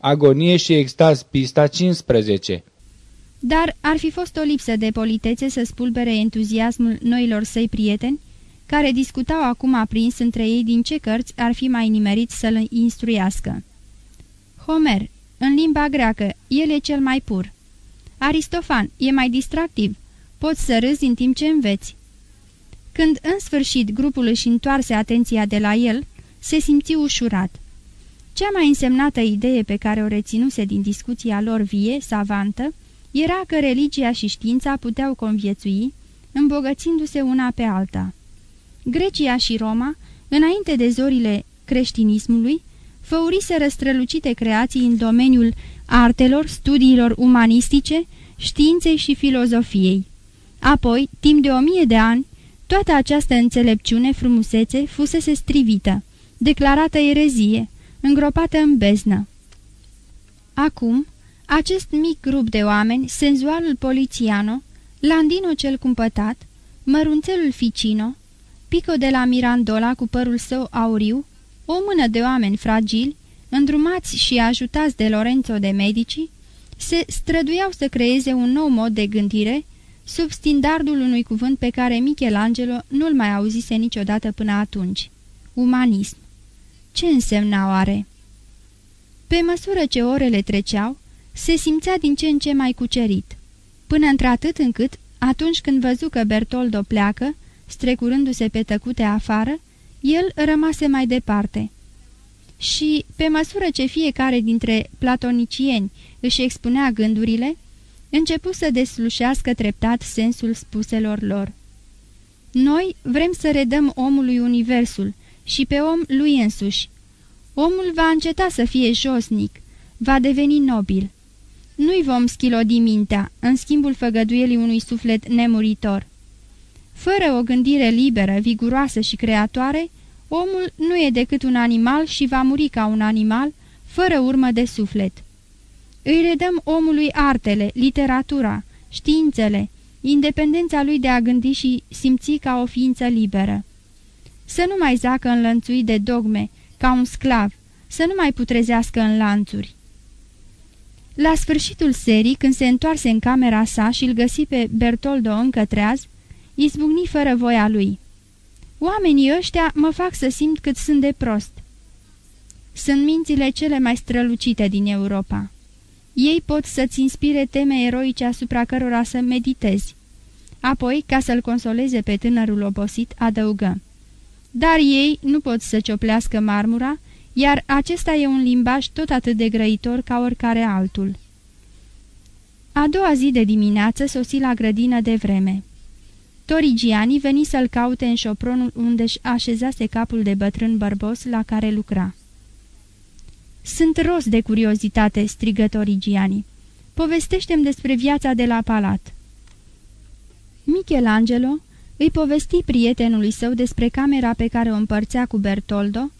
Agonie și extaz, pista 15 Dar ar fi fost o lipsă de politețe să spulbere entuziasmul noilor săi prieteni, care discutau acum aprins între ei din ce cărți ar fi mai nimerit să-l instruiască. Homer, în limba greacă, el e cel mai pur. Aristofan, e mai distractiv. Poți să râzi în timp ce înveți. Când în sfârșit grupul își întoarse atenția de la el, se simți ușurat. Cea mai însemnată idee pe care o reținuse din discuția lor vie, savantă, era că religia și știința puteau conviețui, îmbogățindu-se una pe alta. Grecia și Roma, înainte de zorile creștinismului, făuriseră strălucite creații în domeniul artelor, studiilor umanistice, științei și filozofiei. Apoi, timp de o mie de ani, toată această înțelepciune frumusețe fusese strivită, declarată erezie, îngropată în beznă. Acum, acest mic grup de oameni, senzualul Polițiano, Landino cel cumpătat, mărunțelul Ficino, Pico de la Mirandola cu părul său auriu, o mână de oameni fragili, îndrumați și ajutați de Lorenzo de Medici, se străduiau să creeze un nou mod de gândire sub standardul unui cuvânt pe care Michelangelo nu-l mai auzise niciodată până atunci. Umanism. Ce însemna oare? Pe măsură ce orele treceau, se simțea din ce în ce mai cucerit, până într-atât încât, atunci când văzu că Bertoldo pleacă, strecurându-se pe tăcute afară, el rămase mai departe. Și, pe măsură ce fiecare dintre platonicieni își expunea gândurile, începu să deslușească treptat sensul spuselor lor. Noi vrem să redăm omului universul și pe om lui însuși. Omul va înceta să fie josnic, va deveni nobil. Nu-i vom schilodi mintea, în schimbul făgăduielii unui suflet nemuritor. Fără o gândire liberă, viguroasă și creatoare, omul nu e decât un animal și va muri ca un animal, fără urmă de suflet. Îi redăm omului artele, literatura, științele, independența lui de a gândi și simți ca o ființă liberă. Să nu mai zacă înlănțuit de dogme, ca un sclav, să nu mai putrezească în lanțuri. La sfârșitul serii, când se întoarse în camera sa și îl găsi pe Bertoldo încă treaz, izbucni fără voia lui. Oamenii ăștia mă fac să simt cât sunt de prost. Sunt mințile cele mai strălucite din Europa. Ei pot să-ți inspire teme eroice asupra cărora să meditezi. Apoi, ca să-l consoleze pe tânărul obosit, adăugă. Dar ei nu pot să cioplească marmura, iar acesta e un limbaj tot atât de grăitor ca oricare altul. A doua zi de dimineață sosi la grădină de vreme. Torigiani veni să-l caute în șopronul unde-și așezase capul de bătrân bărbos la care lucra. Sunt rost de curiozitate," strigă Torigiani. Povestește-mi despre viața de la palat." Michelangelo îi povesti prietenului său despre camera pe care o împărțea cu Bertoldo,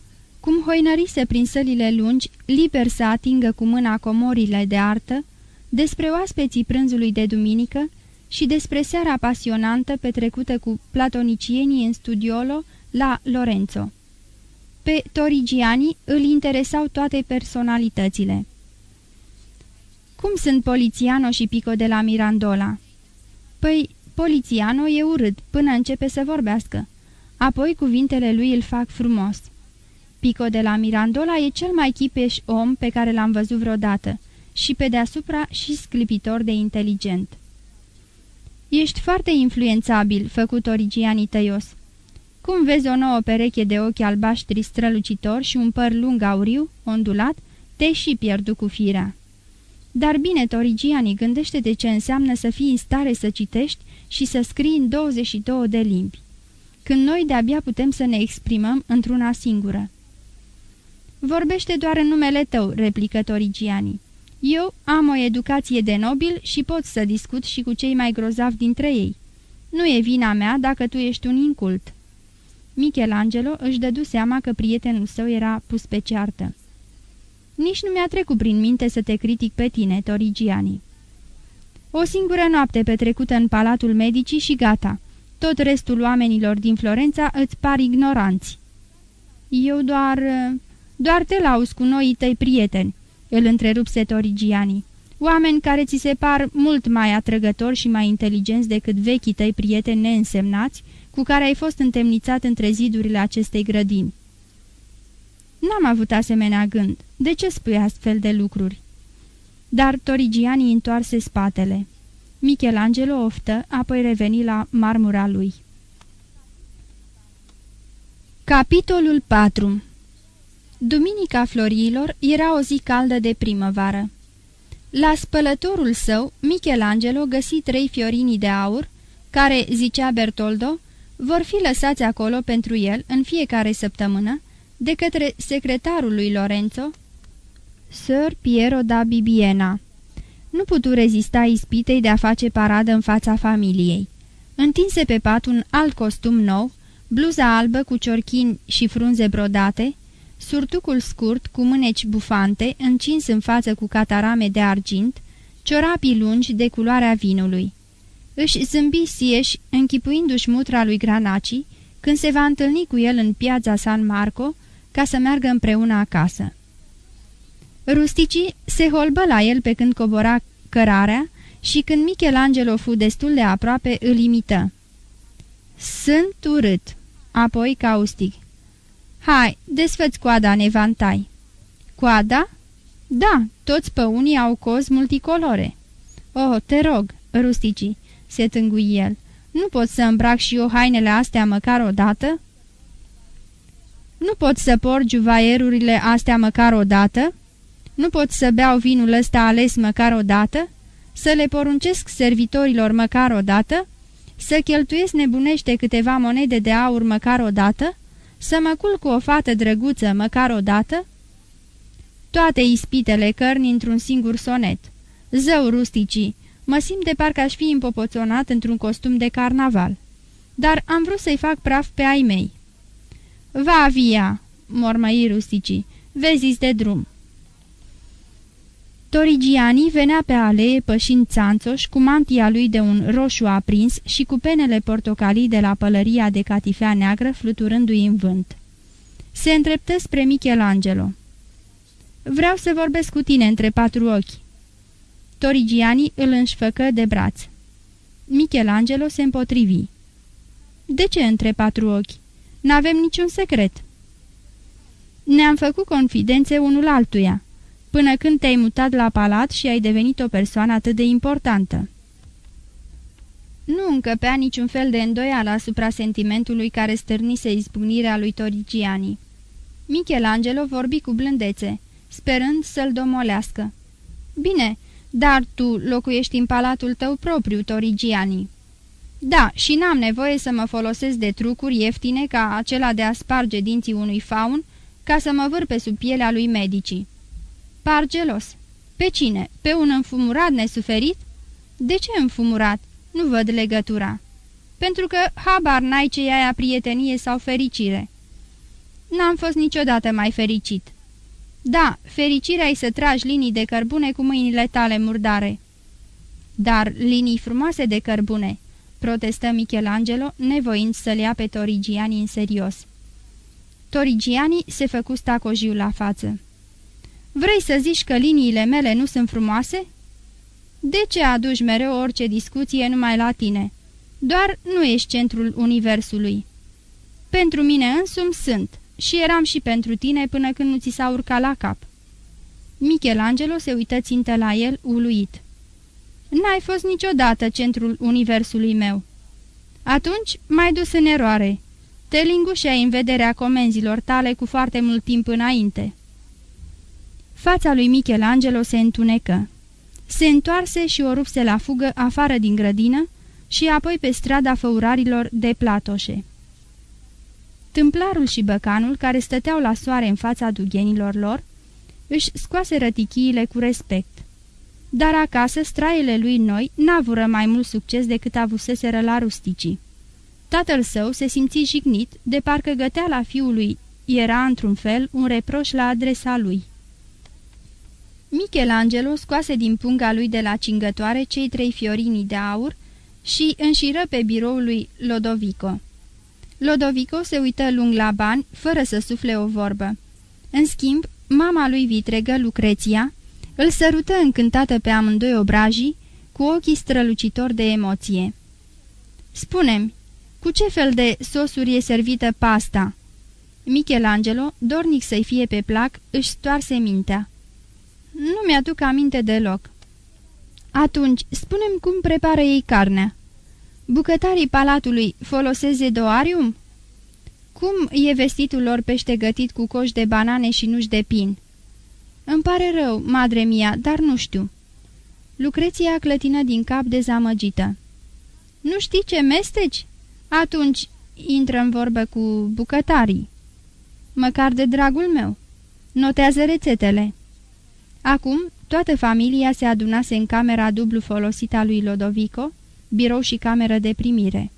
cum hoinărise prin sălile lungi, liber să atingă cu mâna comorile de artă, despre oaspeții prânzului de duminică și despre seara pasionantă petrecută cu platonicienii în studiolo la Lorenzo. Pe Torigiani îl interesau toate personalitățile. Cum sunt Polițiano și Pico de la Mirandola? Păi, Polițiano e urât până începe să vorbească. Apoi cuvintele lui îl fac frumos. Pico de la Mirandola e cel mai chipeș om pe care l-am văzut vreodată și pe deasupra și sclipitor de inteligent. Ești foarte influențabil, făcut origianii tăios. Cum vezi o nouă pereche de ochi albaștri strălucitor și un păr lung auriu, ondulat, te și pierdu cu firea. Dar bine, Torigiani, gândește de ce înseamnă să fii în stare să citești și să scrii în 22 de limbi, când noi de-abia putem să ne exprimăm într-una singură. Vorbește doar în numele tău, replică Torigiani. Eu am o educație de nobil și pot să discut și cu cei mai grozavi dintre ei. Nu e vina mea dacă tu ești un incult." Michelangelo își dădu seama că prietenul său era pus pe ceartă. Nici nu mi-a trecut prin minte să te critic pe tine, Torigiani." O singură noapte petrecută în Palatul Medicii și gata. Tot restul oamenilor din Florența îți par ignoranți." Eu doar... doar te lauzi cu noii tăi prieteni. îl întrerupse Torigiani. Oameni care ți se par mult mai atrăgători și mai inteligenți decât vechii tăi prieteni neînsemnați, cu care ai fost întemnițat între zidurile acestei grădini. N-am avut asemenea gând. De ce spui astfel de lucruri? Dar Torigiani întoarse spatele. Michelangelo oftă, apoi reveni la marmura lui. Capitolul 4 Duminica Florilor era o zi caldă de primăvară. La spălătorul său, Michelangelo găsi trei fiorini de aur, care, zicea Bertoldo, vor fi lăsați acolo pentru el în fiecare săptămână de către secretarul lui Lorenzo, Sir Piero da Bibiena. Nu putu rezista ispitei de a face paradă în fața familiei. Întinse pe pat un alt costum nou, bluza albă cu ciorchini și frunze brodate, surtucul scurt cu mâneci bufante, încins în față cu catarame de argint, ciorapii lungi de culoarea vinului. Își zâmbi sieș, închipuindu-și mutra lui Granaci, când se va întâlni cu el în piața San Marco, ca să meargă împreună acasă. Rusticii se holbă la el pe când cobora cărarea și când Michelangelo fu destul de aproape, îl imită. Sunt urât, apoi caustic. Hai, desfăți coada nevantai. Coada? Da, toți păunii au cozi multicolore. Oh, te rog, rusticii, se tângui el, nu pot să îmbrac și eu hainele astea măcar o dată? Nu pot să por juvaierurile astea măcar o dată? Nu pot să beau vinul ăsta ales măcar o dată? Să le poruncesc servitorilor măcar o dată? Să cheltuiesc nebunește câteva monede de aur măcar o dată? Să mă culc cu o fată drăguță măcar o dată? Toate ispitele cărni într-un singur sonet. Zău rusticii, mă simt de parcă aș fi împopoțonat într-un costum de carnaval. Dar am vrut să-i fac praf pe ai mei. Va via, mormăi rusticii, vezi de drum. Torigiani venea pe alee pășind țanțoș cu mantia lui de un roșu aprins și cu penele portocalii de la pălăria de catifea neagră fluturându-i în vânt. Se întreptă spre Michelangelo. Vreau să vorbesc cu tine între patru ochi." Torigiani îl înșfăcă de braț. Michelangelo se împotrivi. De ce între patru ochi? N-avem niciun secret." Ne-am făcut confidențe unul altuia." Până când te-ai mutat la palat și ai devenit o persoană atât de importantă. Nu încăpea niciun fel de îndoială asupra sentimentului care stârnise izbucnirea lui Torigiani. Michelangelo vorbi cu blândețe, sperând să-l domolească. Bine, dar tu locuiești în palatul tău propriu, Torigiani." Da, și n-am nevoie să mă folosesc de trucuri ieftine ca acela de a sparge dinții unui faun ca să mă vâr pe sub pielea lui medicii. Pargelos. Pe cine? Pe un înfumurat nesuferit? De ce înfumurat? Nu văd legătura. Pentru că habar n-ai ce e aia prietenie sau fericire. N-am fost niciodată mai fericit. Da, fericirea e să tragi linii de cărbune cu mâinile tale murdare. Dar linii frumoase de cărbune, protestă Michelangelo, nevoind să-l ia pe Torigiani în serios. Torigiani se făcu stacojiu la față. Vrei să zici că liniile mele nu sunt frumoase?" De ce aduci mereu orice discuție numai la tine? Doar nu ești centrul universului." Pentru mine însumi sunt și eram și pentru tine până când nu ți s-a urcat la cap." Michelangelo se uită țintă la el, uluit. N-ai fost niciodată centrul universului meu." Atunci mai dus în eroare. Te lingușeai în vederea comenzilor tale cu foarte mult timp înainte." Fața lui Michelangelo se întunecă. Se întoarse și o rupse la fugă afară din grădină și apoi pe strada făurarilor de platoșe. Tâmplarul și băcanul, care stăteau la soare în fața dughenilor lor, își scoase rătichiile cu respect. Dar acasă, straiele lui noi n-avură mai mult succes decât avuseseră la rusticii. Tatăl său se simți jignit, de parcă gătea la fiul lui era, într-un fel, un reproș la adresa lui. Michelangelo scoase din punga lui de la cingătoare cei trei fiorini de aur și înșiră pe biroul lui Lodovico. Lodovico se uită lung la bani, fără să sufle o vorbă. În schimb, mama lui vitregă, Lucreția, Îl sărută încântată pe amândoi obrajii, cu ochii strălucitori de emoție. Spune-mi, cu ce fel de sosuri e servită pasta?" Michelangelo, dornic să-i fie pe plac, își stoarse mintea. Nu mi-aduc aminte deloc." Atunci, spunem cum prepară ei carnea." Bucătarii palatului foloseze doarium?" Cum e vestitul lor pește gătit cu coși de banane și nuși de pin?" Îmi pare rău, madre mia, dar nu știu." Lucreția clătină din cap dezamăgită. Nu știi ce mesteci? Atunci intră în vorbă cu bucătarii." Măcar de dragul meu. Notează rețetele." Acum, toată familia se adunase în camera dublu folosită a lui Lodovico, birou și cameră de primire.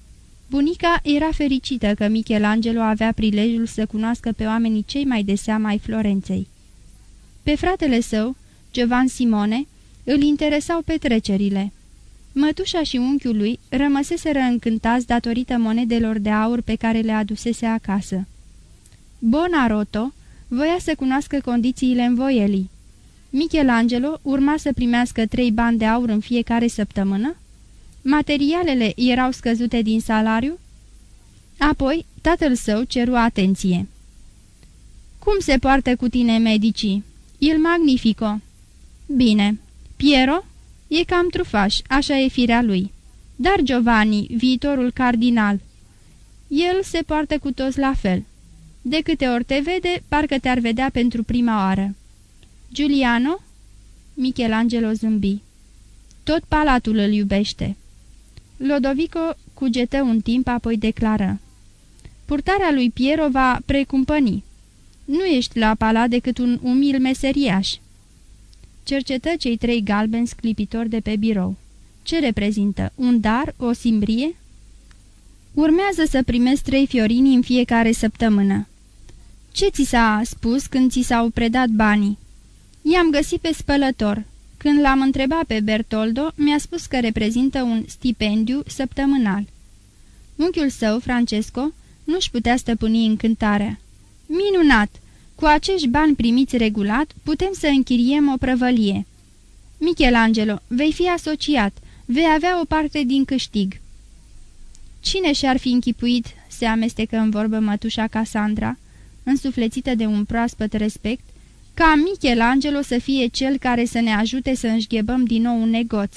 Bunica era fericită că Michelangelo avea prilejul să cunoască pe oamenii cei mai de seama ai Florenței. Pe fratele său, Giovan Simone, îl interesau petrecerile. Mătușa și unchiul lui rămăseseră încântați datorită monedelor de aur pe care le adusese acasă. Bonaroto voia să cunoască condițiile învoielii. Michelangelo urma să primească trei bani de aur în fiecare săptămână? Materialele erau scăzute din salariu? Apoi, tatăl său ceru atenție. Cum se poartă cu tine medicii?" Il magnifico." Bine. Piero?" E cam trufaș, așa e firea lui. Dar Giovanni, viitorul cardinal, el se poartă cu toți la fel. De câte ori te vede, parcă te-ar vedea pentru prima oară. Giuliano?" Michelangelo zâmbi. Tot palatul îl iubește." Lodovico cugetă un timp, apoi declară. Purtarea lui Piero va precumpăni. Nu ești la palat decât un umil meseriaș." Cercetă cei trei galbeni sclipitori de pe birou. Ce reprezintă? Un dar? O simbrie? Urmează să primesc trei fiorini în fiecare săptămână. Ce ți s-a spus când ți s-au predat banii?" I-am găsit pe spălător. Când l-am întrebat pe Bertoldo, mi-a spus că reprezintă un stipendiu săptămânal. Unchiul său, Francesco, nu-și putea stăpâni încântarea. Minunat! Cu acești bani primiți regulat, putem să închiriem o prăvălie. Michelangelo, vei fi asociat, vei avea o parte din câștig. Cine și-ar fi închipuit, se amestecă în vorbă mătușa Cassandra, însuflețită de un proaspăt respect, ca Michelangelo să fie cel care să ne ajute să înșghebăm din nou un negoț.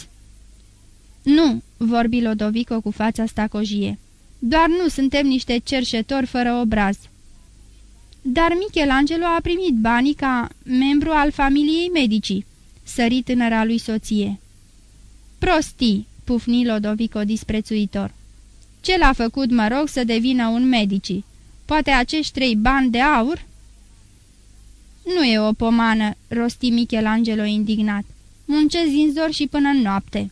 Nu, vorbi Lodovico cu fața stacojie. Doar nu suntem niște cerșetori fără obraz. Dar Michelangelo a primit banii ca membru al familiei medicii, sări tânăra lui soție. Prostii, pufni Lodovico disprețuitor. Ce l-a făcut, mă rog, să devină un medici? Poate acești trei bani de aur?" Nu e o pomană," rosti Michelangelo indignat. Muncesc din zor și până în noapte."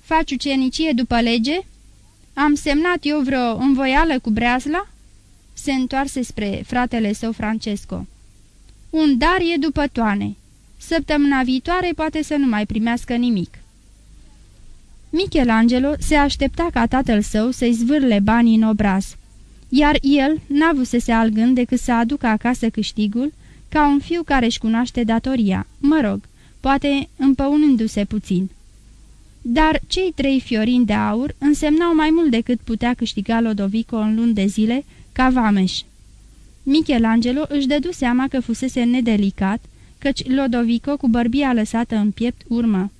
Faci ucenicie după lege?" Am semnat eu vreo învoială cu breazla?" Se întoarse spre fratele său Francesco. Un dar e după toane. Săptămâna viitoare poate să nu mai primească nimic." Michelangelo se aștepta ca tatăl său să-i zvârle banii în obraz, iar el n-avusese alt gând decât să aducă acasă câștigul ca un fiu care își cunoaște datoria, mă rog, poate împăunându-se puțin. Dar cei trei fiorini de aur însemnau mai mult decât putea câștiga Lodovico în luni de zile ca vameș. Michelangelo își dădu seama că fusese nedelicat, căci Lodovico cu bărbia lăsată în piept urmă.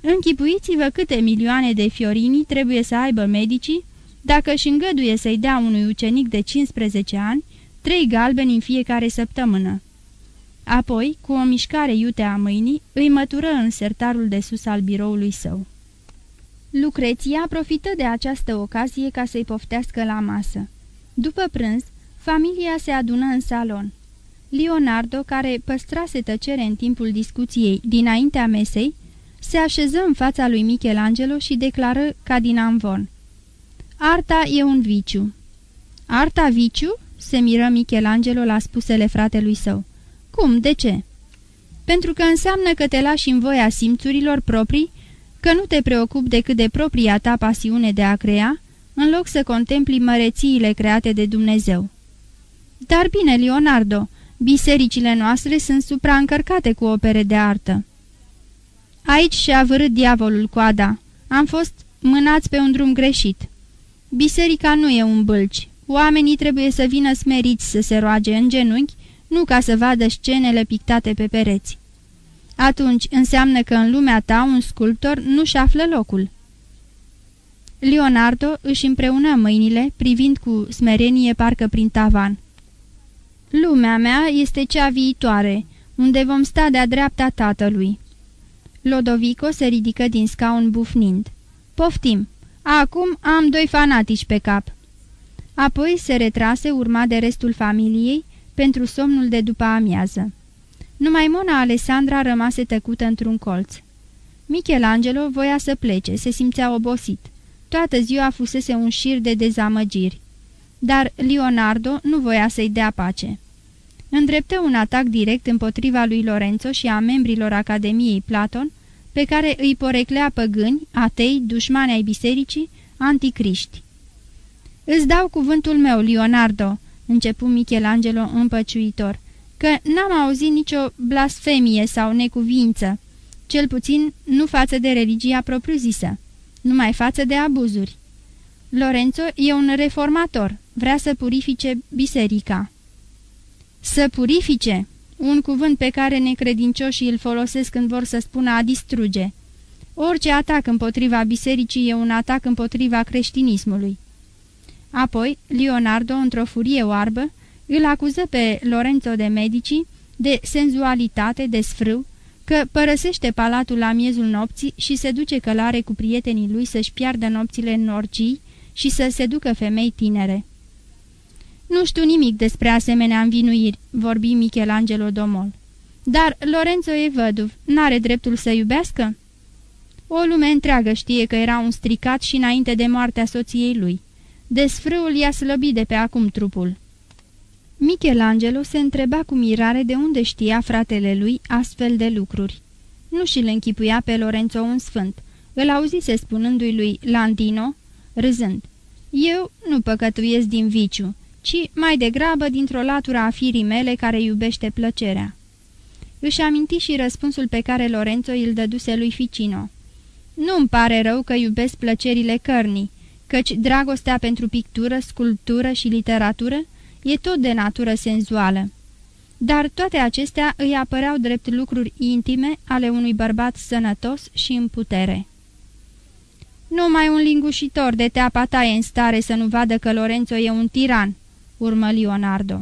Închipuiți-vă câte milioane de fiorini trebuie să aibă medicii dacă își îngăduie să-i dea unui ucenic de 15 ani trei galbeni în fiecare săptămână. Apoi, cu o mișcare iute a mâinii, îi mătură în sertarul de sus al biroului său. Lucreția profită de această ocazie ca să-i poftească la masă. După prânz, familia se adună în salon. Leonardo, care păstrase tăcere în timpul discuției dinaintea mesei, se așeză în fața lui Michelangelo și declară ca din amvon. Arta e un viciu. Arta viciu? se miră Michelangelo la spusele fratelui său. Cum, de ce? Pentru că înseamnă că te lași în voia simțurilor proprii, că nu te preocupi decât de propria ta pasiune de a crea, în loc să contempli mărețiile create de Dumnezeu. Dar bine, Leonardo, Bisericile noastre sunt supraîncărcate cu opere de artă. Aici și-a vărât diavolul coada. Am fost mânați pe un drum greșit. Biserica nu e un bâlci. Oamenii trebuie să vină smeriți să se roage în genunchi, nu ca să vadă scenele pictate pe pereți. Atunci înseamnă că în lumea ta un sculptor nu-și află locul. Leonardo își împreună mâinile, privind cu smerenie parcă prin tavan. Lumea mea este cea viitoare, unde vom sta de-a dreapta tatălui. Lodovico se ridică din scaun bufnind. Poftim! Acum am doi fanatici pe cap." Apoi se retrase urma de restul familiei pentru somnul de după amiază. Numai Mona Alessandra rămase tăcută într-un colț. Michelangelo voia să plece, se simțea obosit. Toată ziua fusese un șir de dezamăgiri. Dar Leonardo nu voia să-i dea pace. Îndreptă un atac direct împotriva lui Lorenzo și a membrilor Academiei Platon, pe care îi poreclea păgâni, atei, dușmani ai bisericii, anticriști. Îți dau cuvântul meu, Leonardo," începu Michelangelo împăciuitor, că n-am auzit nicio blasfemie sau necuvință, cel puțin nu față de religia propriu-zisă, numai față de abuzuri. Lorenzo e un reformator, vrea să purifice biserica. Să purifice? Un cuvânt pe care necredincioșii îl folosesc când vor să spună a distruge. Orice atac împotriva bisericii e un atac împotriva creștinismului. Apoi, Leonardo, într-o furie oarbă, îl acuză pe Lorenzo de Medici de senzualitate, de sfrâu, că părăsește palatul la miezul nopții și se duce călare cu prietenii lui să-și piardă nopțile în orgii și să se ducă femei tinere. Nu știu nimic despre asemenea învinuiri, vorbi Michelangelo Domol. Dar Lorenzo e văduv, n-are dreptul să iubească? O lume întreagă știe că era un stricat și înainte de moartea soției lui. Desfrâul i-a slăbit de pe acum trupul. Michelangelo se întreba cu mirare de unde știa fratele lui astfel de lucruri. Nu și-l închipuia pe Lorenzo un sfânt. Îl auzise spunându-i lui Landino, râzând. Eu nu păcătuiesc din viciu, ci mai degrabă dintr-o latură a firii mele care iubește plăcerea. Își aminti și răspunsul pe care Lorenzo îl dăduse lui Ficino. Nu-mi pare rău că iubesc plăcerile cărnii, căci dragostea pentru pictură, sculptură și literatură e tot de natură senzuală. Dar toate acestea îi apăreau drept lucruri intime ale unui bărbat sănătos și în putere. Numai un lingușitor de teapa ta e în stare să nu vadă că Lorenzo e un tiran, urmă Leonardo.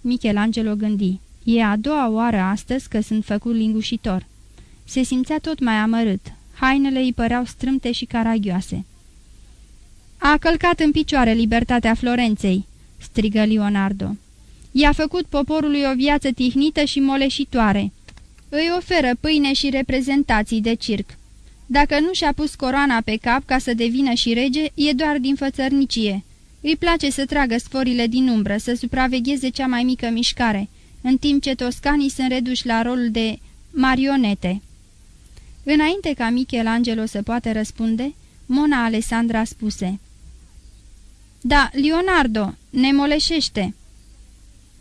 Michelangelo gândi. E a doua oară astăzi că sunt făcut lingușitor. Se simțea tot mai amărât. Hainele îi păreau strâmte și caragioase. A călcat în picioare libertatea Florenței, strigă Leonardo. I-a făcut poporului o viață tihnită și moleșitoare. Îi oferă pâine și reprezentații de circ. Dacă nu și-a pus coroana pe cap ca să devină și rege, e doar din fățărnicie. Îi place să tragă sforile din umbră, să supravegheze cea mai mică mișcare, în timp ce toscanii sunt reduși la rolul de marionete. Înainte ca Michelangelo să poată răspunde, Mona Alessandra spuse Da, Leonardo, ne moleșește!"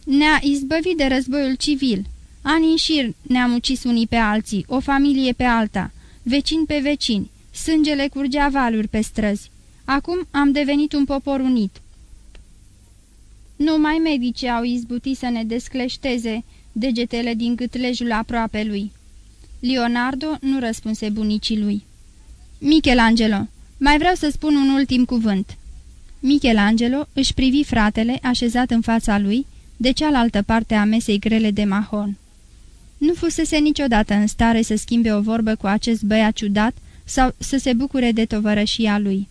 Ne-a izbăvit de războiul civil. Ani în șir ne-am ucis unii pe alții, o familie pe alta, vecini pe vecini, sângele curgea valuri pe străzi. Acum am devenit un popor unit. Numai medicii au izbutit să ne descleșteze degetele din gâtlejul aproape lui. Leonardo nu răspunse bunicii lui. Michelangelo, mai vreau să spun un ultim cuvânt. Michelangelo își privi fratele așezat în fața lui, de cealaltă parte a mesei grele de mahon. Nu fusese niciodată în stare să schimbe o vorbă cu acest băiat ciudat sau să se bucure de tovărășia lui.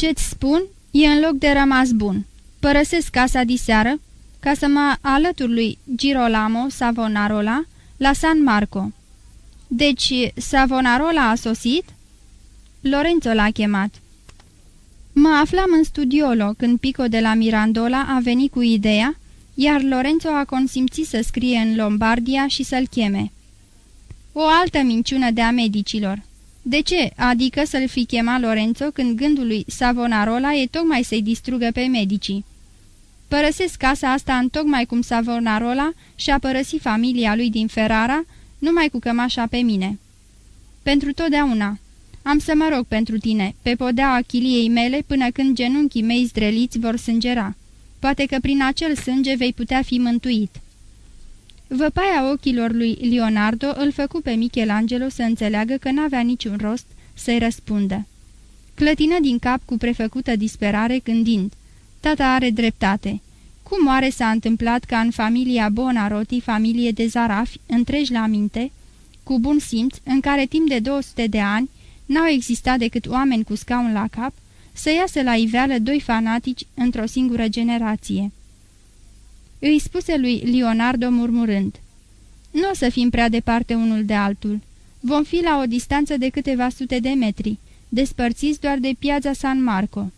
Ce-ți spun e în loc de rămas bun. Părăsesc casa diseară ca să mă alătur lui Girolamo Savonarola la San Marco. Deci, Savonarola a sosit? Lorenzo l-a chemat. Mă aflam în studiolo când Pico de la Mirandola a venit cu ideea, iar Lorenzo a consimțit să scrie în Lombardia și să-l cheme. O altă minciună de a medicilor. De ce? Adică să-l fi chemat Lorenzo când gândul lui Savonarola e tocmai să-i distrugă pe medicii. Părăsesc casa asta în tocmai cum Savonarola și-a părăsit familia lui din Ferrara, numai cu cămașa pe mine. Pentru totdeauna. Am să mă rog pentru tine, pe podeaua chiliei mele, până când genunchii mei zdreliți vor sângera. Poate că prin acel sânge vei putea fi mântuit." Văpaia ochilor lui Leonardo îl făcu pe Michelangelo să înțeleagă că n-avea niciun rost să-i răspundă. Clătină din cap cu prefăcută disperare gândind. Tata are dreptate. Cum oare s-a întâmplat ca în familia Bonarotti, familie de zarafi, întregi la minte, cu bun simț, în care timp de 200 de ani n-au existat decât oameni cu scaun la cap, să iasă la iveală doi fanatici într-o singură generație? Îi spuse lui Leonardo murmurând. Nu o să fim prea departe unul de altul. Vom fi la o distanță de câteva sute de metri, despărțiți doar de piața San Marco.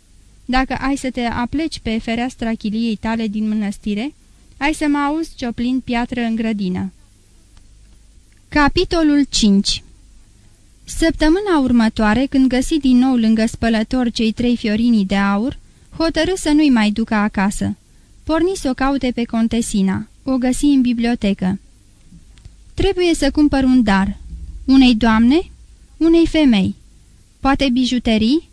Dacă ai să te apleci pe fereastra chiliei tale din mănăstire, ai să mă auzi cioplind piatră în grădină. Capitolul 5 Săptămâna următoare, când găsi din nou lângă spălător cei trei fiorini de aur, hotărâ să nu-i mai ducă acasă. Porni să o caute pe contesina. O găsi în bibliotecă. Trebuie să cumpăr un dar. Unei doamne? Unei femei. Poate bijuterii?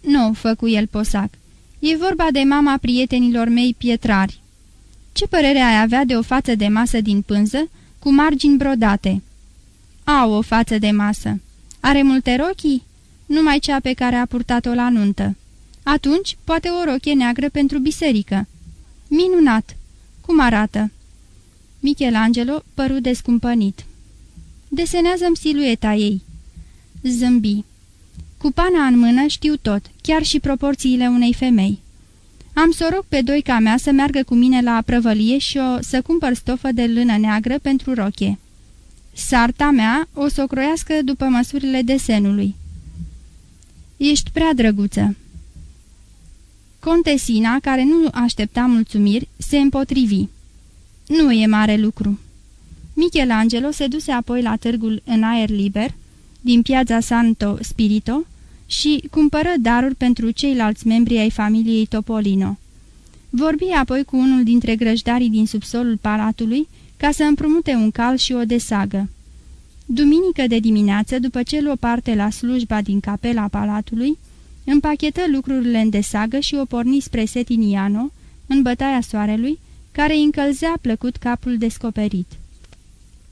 Nu, făcu el posac. E vorba de mama prietenilor mei pietrari. Ce părere ai avea de o față de masă din pânză, cu margini brodate? Au o față de masă. Are multe rochii? Numai cea pe care a purtat-o la nuntă. Atunci, poate o rochie neagră pentru biserică. Minunat! Cum arată? Michelangelo păru descumpănit. Desenează-mi silueta ei. Zâmbi. Cu pana în mână știu tot, chiar și proporțiile unei femei. Am să rog pe doi ca mea să meargă cu mine la prăvălie și o să cumpăr stofă de lână neagră pentru roche. Sarta mea o să o croiască după măsurile desenului. Ești prea drăguță. Contesina, care nu aștepta mulțumiri, se împotrivi. Nu e mare lucru. Michelangelo se duse apoi la târgul în aer liber, din piața Santo Spirito, și cumpără daruri pentru ceilalți membri ai familiei Topolino. Vorbi apoi cu unul dintre grăjdarii din subsolul palatului ca să împrumute un cal și o desagă. Duminică de dimineață, după ce luă parte la slujba din capela palatului, împachetă lucrurile în desagă și o porni spre Setiniano, în bătaia soarelui, care îi încălzea plăcut capul descoperit.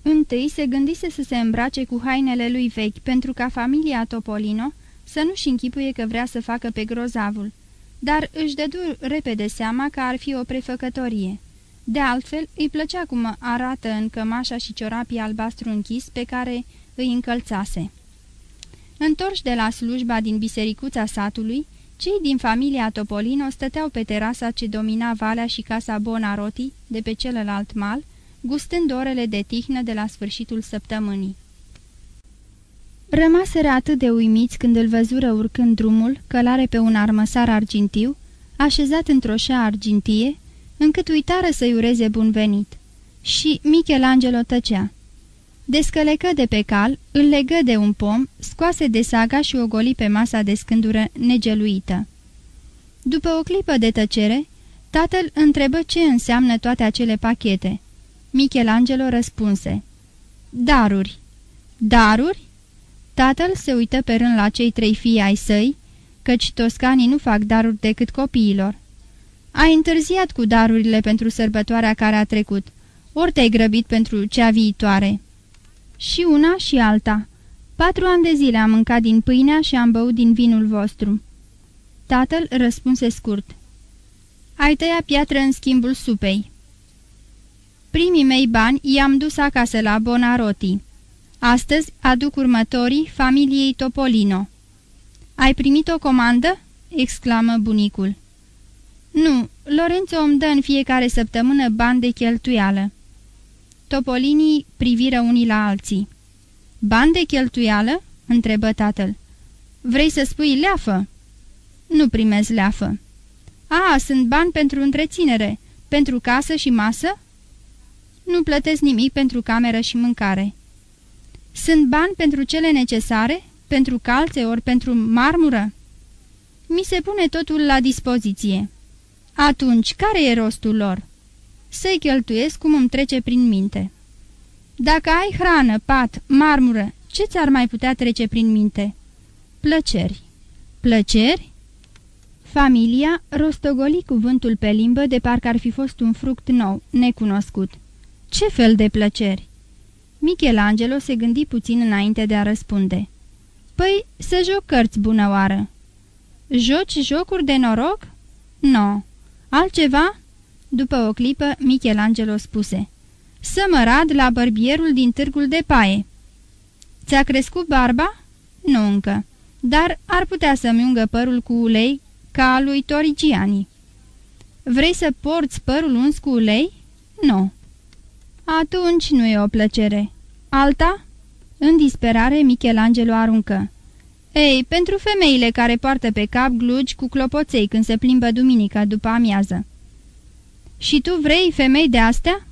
Întâi se gândise să se îmbrace cu hainele lui vechi pentru ca familia Topolino să nu-și închipuie că vrea să facă pe grozavul, dar își dădu repede seama că ar fi o prefăcătorie. De altfel, îi plăcea cum arată în cămașa și ciorapii albastru închis pe care îi încălțase. Întorși de la slujba din bisericuța satului, cei din familia Topolino stăteau pe terasa ce domina valea și casa Bonaroti de pe celălalt mal, gustând orele de tihnă de la sfârșitul săptămânii. Rămaseră atât de uimiți când îl văzură urcând drumul, călare pe un armăsar argintiu, așezat într-o șa argintie, încât uitară să-i ureze bun venit. Și Michelangelo tăcea. Descălecă de pe cal, îl legă de un pom, scoase de saga și o goli pe masa de scândură negeluită. După o clipă de tăcere, tatăl întrebă ce înseamnă toate acele pachete. Michelangelo răspunse. Daruri. Daruri? Tatăl se uită pe rând la cei trei fii ai săi, căci toscanii nu fac daruri decât copiilor. Ai întârziat cu darurile pentru sărbătoarea care a trecut, ori te-ai grăbit pentru cea viitoare. Și una și alta. Patru ani de zile am mâncat din pâinea și am băut din vinul vostru. Tatăl răspunse scurt. Ai tăiat piatră în schimbul supei. Primii mei bani i-am dus acasă la Bonarotti. Astăzi aduc următorii familiei Topolino. Ai primit o comandă?" exclamă bunicul. Nu, Lorenzo îmi dă în fiecare săptămână bani de cheltuială." Topolinii priviră unii la alții. Bani de cheltuială?" întrebă tatăl. Vrei să spui leafă?" Nu primez leafă." A, sunt bani pentru întreținere, pentru casă și masă?" Nu plătesc nimic pentru cameră și mâncare." Sunt bani pentru cele necesare? Pentru calțe ori pentru marmură?" Mi se pune totul la dispoziție." Atunci, care e rostul lor? Să-i cheltuiesc cum îmi trece prin minte. Dacă ai hrană, pat, marmură, ce ți-ar mai putea trece prin minte? Plăceri. Plăceri? Familia rostogoli cuvântul pe limbă de parcă ar fi fost un fruct nou, necunoscut. Ce fel de plăceri? Michelangelo se gândi puțin înainte de a răspunde. Păi, să joc cărți bună oară. Joci jocuri de noroc? No. Altceva? După o clipă, Michelangelo spuse. Să mă rad la bărbierul din târgul de paie. Ți-a crescut barba? Nu încă, dar ar putea să-mi ungă părul cu ulei ca a lui Torigiani. Vrei să porți părul uns cu ulei? Nu. Atunci nu e o plăcere. Alta? În disperare, Michelangelo aruncă. Ei, pentru femeile care poartă pe cap glugi cu clopoței când se plimbă duminica după amiază. Și tu vrei femei de astea?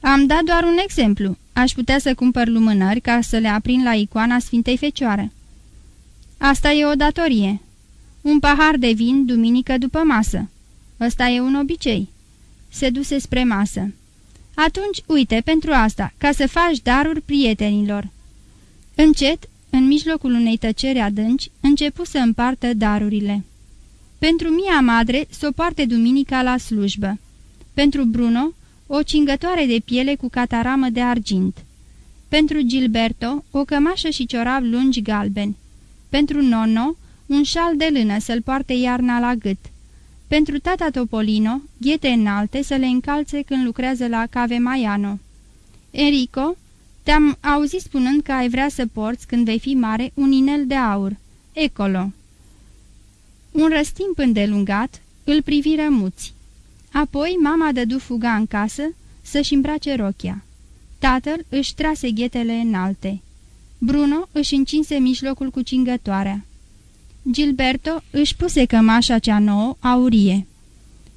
Am dat doar un exemplu. Aș putea să cumpăr lumânări ca să le aprind la icoana Sfintei Fecioare. Asta e o datorie. Un pahar de vin duminică după masă. Ăsta e un obicei. Se duse spre masă. Atunci, uite, pentru asta, ca să faci daruri prietenilor. Încet, în mijlocul unei tăceri adânci, începu să împartă darurile. Pentru mia madre, s-o poarte duminica la slujbă. Pentru Bruno, o cingătoare de piele cu cataramă de argint. Pentru Gilberto, o cămașă și ciorav lungi galbeni. Pentru Nono, un șal de lână să-l poarte iarna la gât. Pentru tata Topolino, ghete înalte să le încalțe când lucrează la Cave Maiano. Enrico, te-am auzit spunând că ai vrea să porți, când vei fi mare, un inel de aur. Ecolo. Un răstimp îndelungat îl privi rămuți. Apoi mama dădu fuga în casă să-și îmbrace rochia. Tatăl își trase ghetele înalte. Bruno își încinse mijlocul cu cingătoarea. Gilberto își puse cămașa cea nouă, aurie.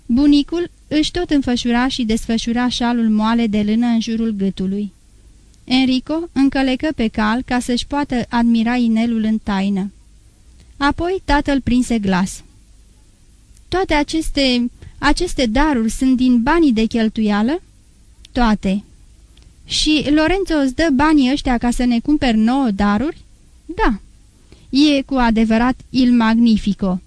Bunicul își tot înfășura și desfășura șalul moale de lână în jurul gâtului. Enrico încălecă pe cal ca să-și poată admira inelul în taină. Apoi tatăl prinse glas. Toate aceste, aceste daruri sunt din banii de cheltuială? Toate. Și Lorenzo îți dă banii ăștia ca să ne cumperi nouă daruri? Da. E cu adevărat il magnifico.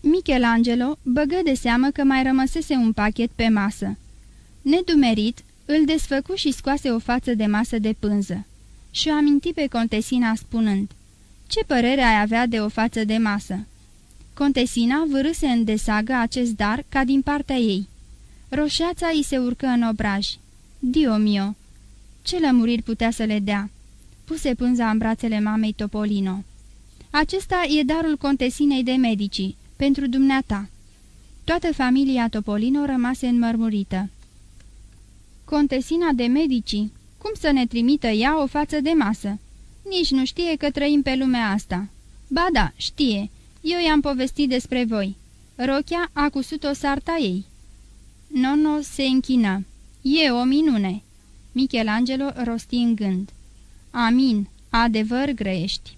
Michelangelo băgă de seamă că mai rămăsese un pachet pe masă. Nedumerit, îl desfăcu și scoase o față de masă de pânză. Și o aminti pe contesina spunând, Ce părere ai avea de o față de masă?" Contesina vârâse în desagă acest dar ca din partea ei. Roșața îi se urcă în obraj. Dio mio! Ce lămuriri putea să le dea? Puse pânza în brațele mamei Topolino. Acesta e darul contesinei de medici, pentru dumneata. Toată familia Topolino rămase înmărmurită. Contesina de medici, cum să ne trimită ea o față de masă? Nici nu știe că trăim pe lumea asta. Ba da, știe. Eu i-am povestit despre voi. Rochia a cusut-o sarta ei. Nono se închină. E o minune. Michelangelo rosti în gând. Amin, adevăr grești.